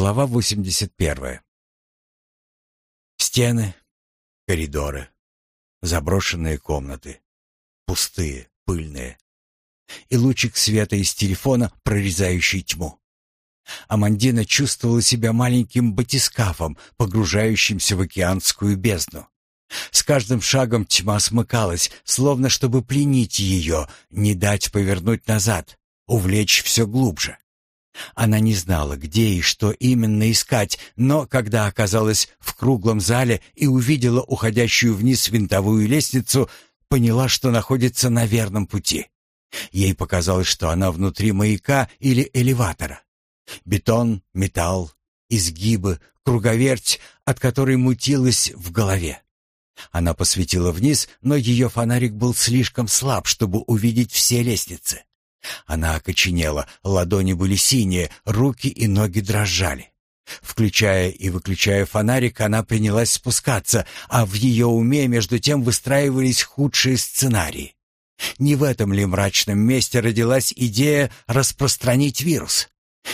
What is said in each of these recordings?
Глава 81. Стены, коридоры, заброшенные комнаты, пустые, пыльные. И лучик света из телефона, прорезающий тьму. Амандина чувствовала себя маленьким батискафом, погружающимся в океанскую бездну. С каждым шагом тьма смыкалась, словно чтобы пленить ее, не дать повернуть назад, увлечь все глубже. Она не знала, где и что именно искать, но когда оказалась в круглом зале и увидела уходящую вниз винтовую лестницу, поняла, что находится на верном пути. Ей показалось, что она внутри маяка или элеватора. Бетон, металл, изгибы, круговерть, от которой мутилась в голове. Она посветила вниз, но ее фонарик был слишком слаб, чтобы увидеть все лестницы. Она окоченела, ладони были синие, руки и ноги дрожали. Включая и выключая фонарик, она принялась спускаться, а в ее уме между тем выстраивались худшие сценарии. Не в этом ли мрачном месте родилась идея распространить вирус?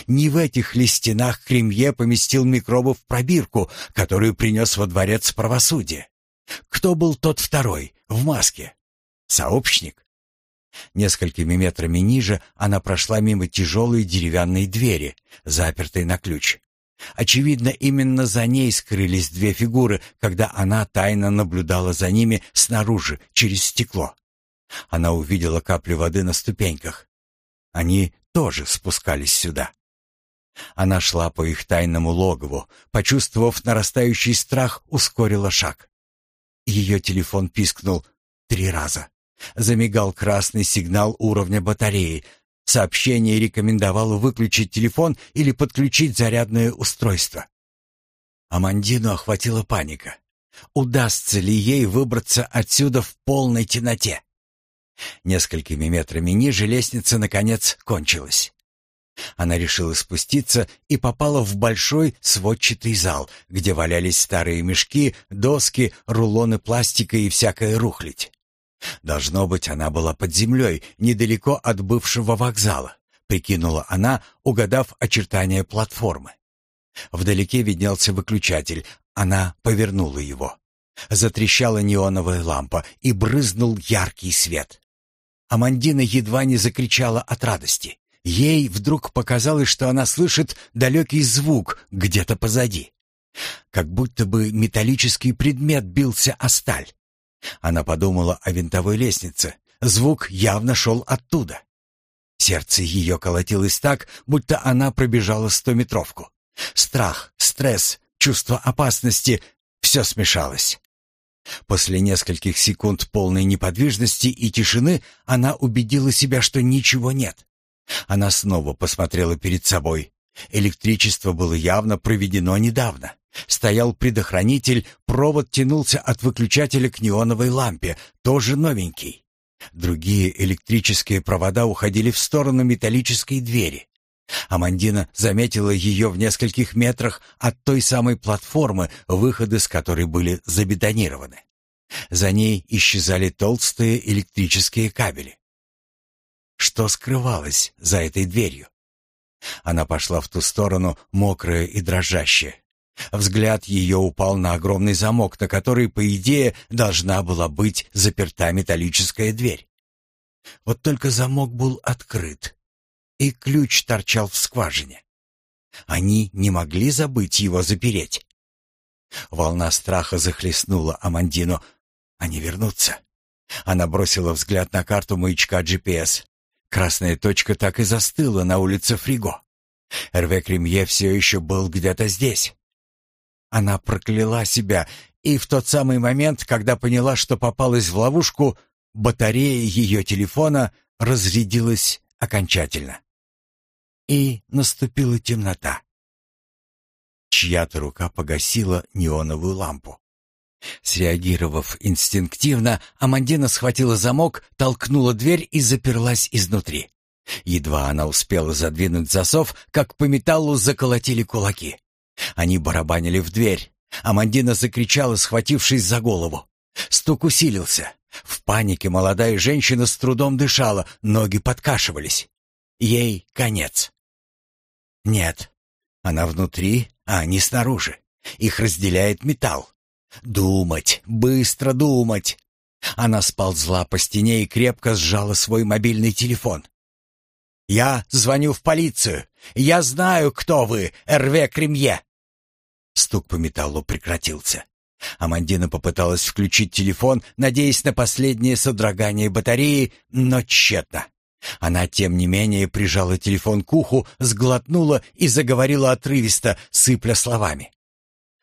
Не в этих ли стенах Кремье поместил микробы в пробирку, которую принес во дворец правосудия? Кто был тот второй, в маске? Сообщник? Несколькими метрами ниже она прошла мимо тяжелой деревянной двери, запертой на ключ. Очевидно, именно за ней скрылись две фигуры, когда она тайно наблюдала за ними снаружи, через стекло. Она увидела капли воды на ступеньках. Они тоже спускались сюда. Она шла по их тайному логову, почувствовав нарастающий страх, ускорила шаг. Ее телефон пискнул три раза. Замигал красный сигнал уровня батареи. Сообщение рекомендовало выключить телефон или подключить зарядное устройство. Амандину охватила паника. Удастся ли ей выбраться отсюда в полной темноте? Несколькими метрами ниже лестница, наконец, кончилась. Она решила спуститься и попала в большой сводчатый зал, где валялись старые мешки, доски, рулоны пластика и всякая рухлядь. Должно быть, она была под землей, недалеко от бывшего вокзала, прикинула она, угадав очертания платформы. Вдалеке виднелся выключатель. Она повернула его. Затрещала неоновая лампа, и брызнул яркий свет. Амандина едва не закричала от радости. Ей вдруг показалось, что она слышит далекий звук где-то позади. Как будто бы металлический предмет бился о сталь. Она подумала о винтовой лестнице. Звук явно шел оттуда. Сердце ее колотилось так, будто она пробежала стометровку. Страх, стресс, чувство опасности — все смешалось. После нескольких секунд полной неподвижности и тишины она убедила себя, что ничего нет. Она снова посмотрела перед собой. Электричество было явно проведено недавно. Стоял предохранитель, провод тянулся от выключателя к неоновой лампе, тоже новенький. Другие электрические провода уходили в сторону металлической двери. Амандина заметила ее в нескольких метрах от той самой платформы, выходы с которой были забетонированы. За ней исчезали толстые электрические кабели. Что скрывалось за этой дверью? Она пошла в ту сторону, мокрая и дрожащая. Взгляд ее упал на огромный замок, на который, по идее, должна была быть заперта металлическая дверь. Вот только замок был открыт, и ключ торчал в скважине. Они не могли забыть его запереть. Волна страха захлестнула Амандину. Они вернутся. Она бросила взгляд на карту маячка GPS. Красная точка так и застыла на улице Фриго. Эрве Кремье все еще был где-то здесь. Она прокляла себя, и в тот самый момент, когда поняла, что попалась в ловушку, батарея ее телефона разрядилась окончательно. И наступила темнота. Чья-то рука погасила неоновую лампу. Среагировав инстинктивно, Амандина схватила замок, толкнула дверь и заперлась изнутри. Едва она успела задвинуть засов, как по металлу заколотили кулаки. Они барабанили в дверь. Амандина закричала, схватившись за голову. Стук усилился. В панике молодая женщина с трудом дышала, ноги подкашивались. Ей конец. Нет, Она внутри, а они снаружи. Их разделяет металл. Думать, быстро думать. Она сползла по стене и крепко сжала свой мобильный телефон. «Я звоню в полицию. Я знаю, кто вы, Эрве Кремье!» Стук по металлу прекратился. Амандина попыталась включить телефон, надеясь на последнее содрогание батареи, но тщетно. Она, тем не менее, прижала телефон к уху, сглотнула и заговорила отрывисто, сыпля словами.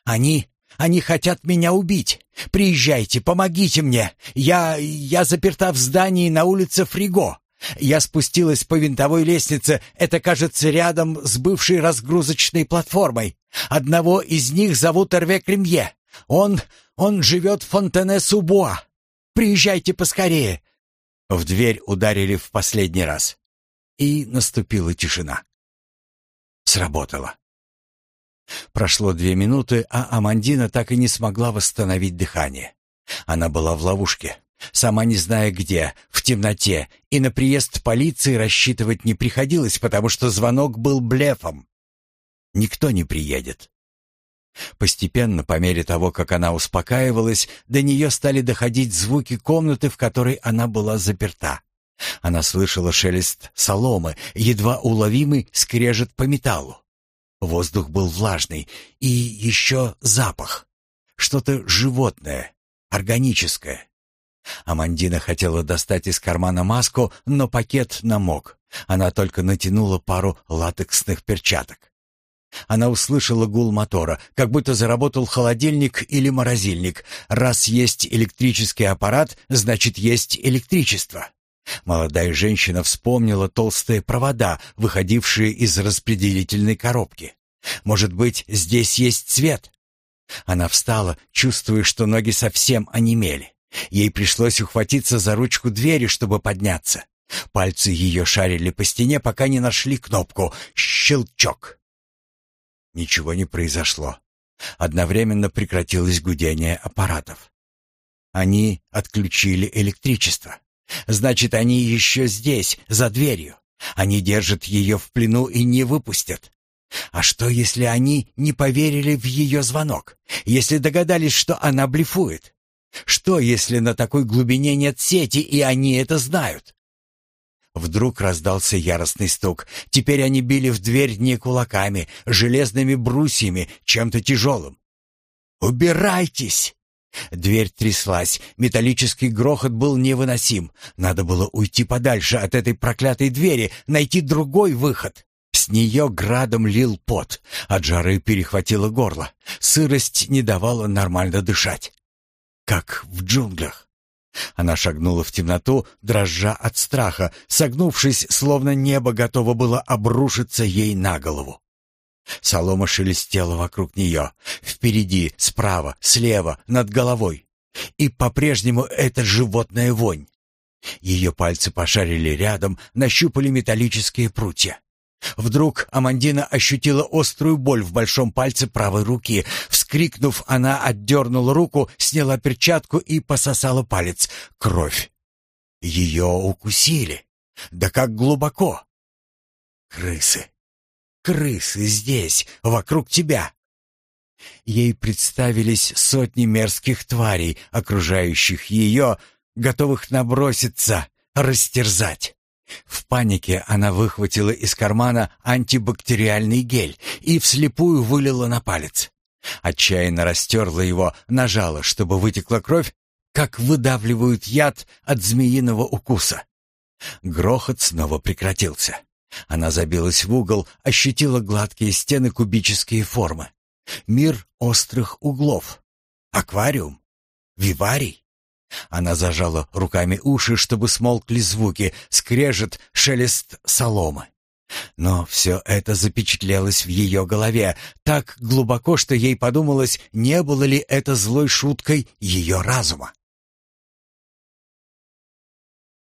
«Они... они хотят меня убить. Приезжайте, помогите мне. Я... я заперта в здании на улице Фриго. Я спустилась по винтовой лестнице, это, кажется, рядом с бывшей разгрузочной платформой. Одного из них зовут Эрве Кремье. Он... он живет в Фонтене-Субуа. Приезжайте поскорее. В дверь ударили в последний раз. И наступила тишина. Сработало. Прошло две минуты, а Амандина так и не смогла восстановить дыхание. Она была в ловушке, сама не зная где, в темноте, и на приезд полиции рассчитывать не приходилось, потому что звонок был блефом. Никто не приедет. Постепенно, по мере того, как она успокаивалась, до нее стали доходить звуки комнаты, в которой она была заперта. Она слышала шелест соломы, едва уловимый скрежет по металлу. Воздух был влажный, и еще запах. Что-то животное, органическое. Амандина хотела достать из кармана маску, но пакет намок. Она только натянула пару латексных перчаток. Она услышала гул мотора, как будто заработал холодильник или морозильник. Раз есть электрический аппарат, значит есть электричество. Молодая женщина вспомнила толстые провода, выходившие из распределительной коробки. Может быть, здесь есть свет? Она встала, чувствуя, что ноги совсем онемели. Ей пришлось ухватиться за ручку двери, чтобы подняться. Пальцы ее шарили по стене, пока не нашли кнопку. Щелчок. Ничего не произошло. Одновременно прекратилось гудение аппаратов. Они отключили электричество. Значит, они еще здесь, за дверью. Они держат ее в плену и не выпустят. А что, если они не поверили в ее звонок? Если догадались, что она блефует? Что, если на такой глубине нет сети, и они это знают? Вдруг раздался яростный стук. Теперь они били в дверь не кулаками, железными брусьями, чем-то тяжелым. «Убирайтесь!» Дверь тряслась, металлический грохот был невыносим. Надо было уйти подальше от этой проклятой двери, найти другой выход. С нее градом лил пот, от жары перехватило горло. Сырость не давала нормально дышать. Как в джунглях. Она шагнула в темноту, дрожа от страха, согнувшись, словно небо готово было обрушиться ей на голову. Солома шелестела вокруг нее, впереди, справа, слева, над головой. И по-прежнему эта животная вонь. Ее пальцы пошарили рядом, нащупали металлические прутья. Вдруг Амандина ощутила острую боль в большом пальце правой руки. Вскрикнув, она отдернула руку, сняла перчатку и пососала палец. Кровь. Ее укусили. Да как глубоко. Крысы. Крысы здесь, вокруг тебя. Ей представились сотни мерзких тварей, окружающих ее, готовых наброситься, растерзать. В панике она выхватила из кармана антибактериальный гель и вслепую вылила на палец. Отчаянно растерла его, нажала, чтобы вытекла кровь, как выдавливают яд от змеиного укуса. Грохот снова прекратился. Она забилась в угол, ощутила гладкие стены кубические формы. Мир острых углов. Аквариум. Виварий. Она зажала руками уши, чтобы смолкли звуки, скрежет, шелест соломы. Но все это запечатлелось в ее голове так глубоко, что ей подумалось, не было ли это злой шуткой ее разума.